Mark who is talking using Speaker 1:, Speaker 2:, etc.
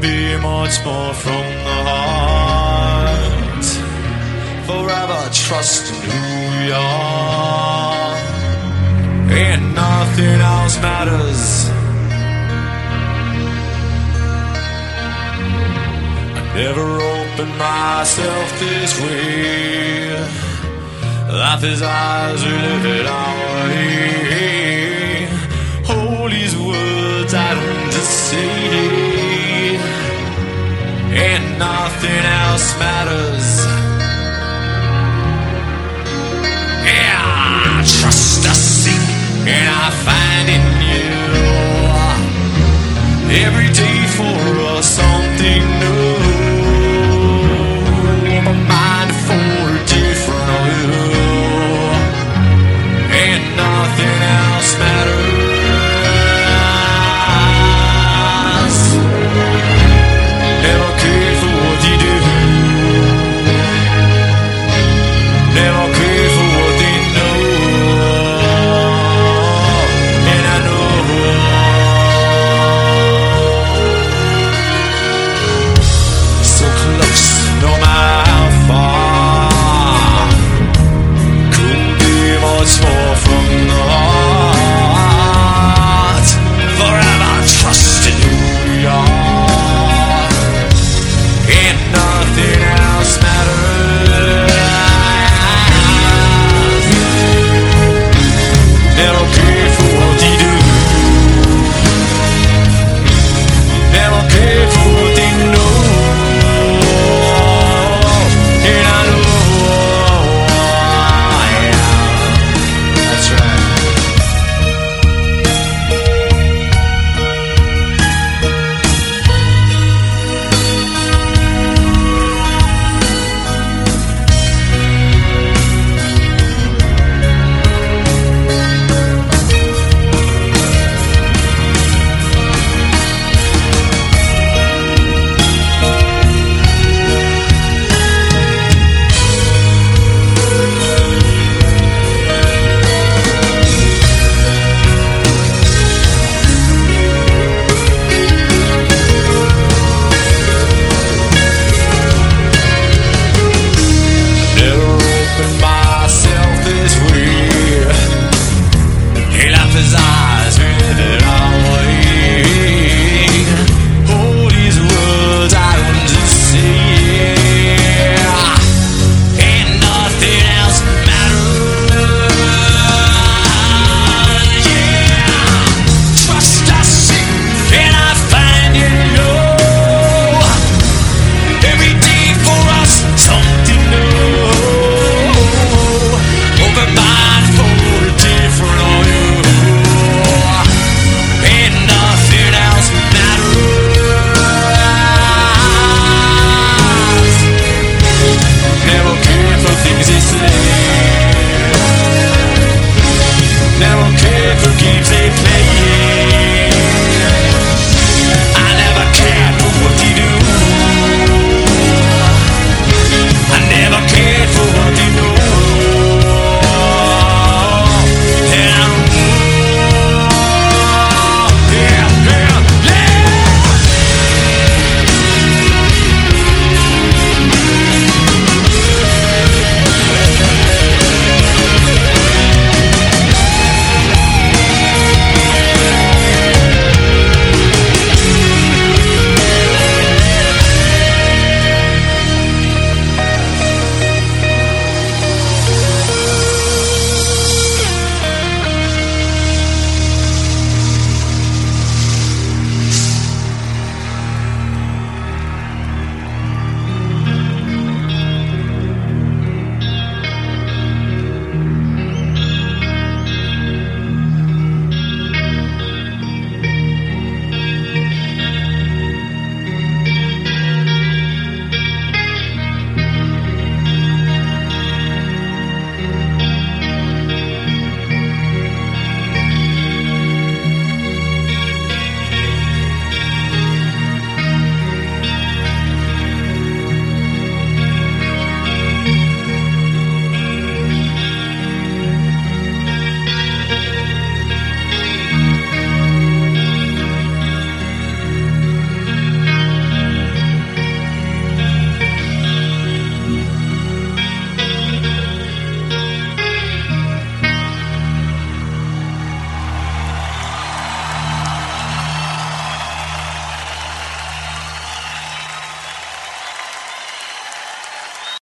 Speaker 1: be much more from the heart. Forever trust in who we are, and nothing else matters. I never opened myself this way. Life is ours, we live it our way. Else matters. Yeah, trust us, and I find in you every day